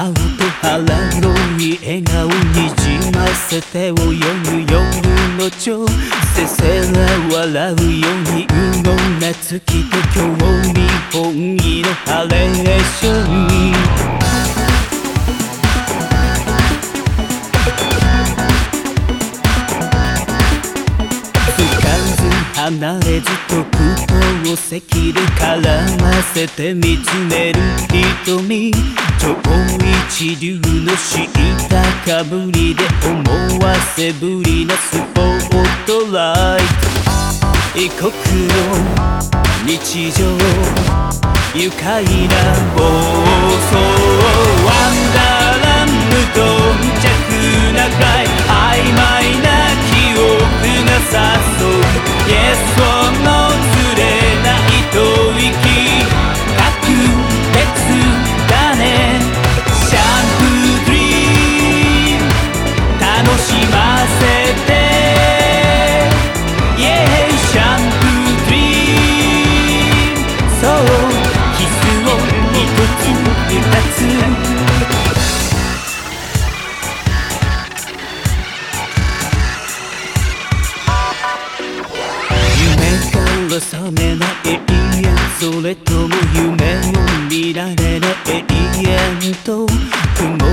青と腹のい笑顔にじませて泳ぐ夜の蝶せせら笑うようにうごな月と今日日本色ハレーション離れずと句を席で絡ませて見つめる瞳。超一流の敷いたかぶりで思わせぶりなスポットライト異国の日常愉快な暴走夢から覚めない永遠それとも夢を見られない永遠と雲の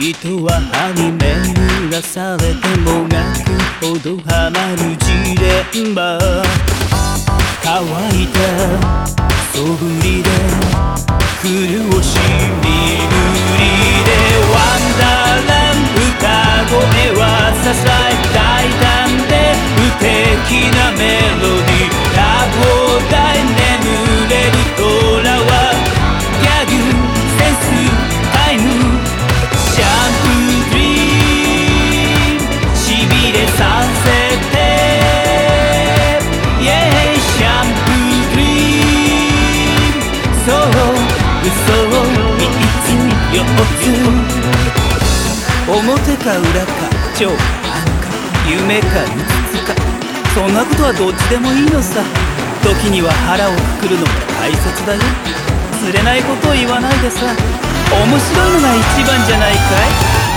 糸は歯に巡らされてもがくほどハマるジレンマ乾いたそぶりで潤し身振嘘を見つ四つ表か裏か超か暗か夢か。うつか。そんなことはどっちでもいいのさ時には腹をくくるのも大切だよ釣れないことを言わないでさ面白いのが一番じゃないかい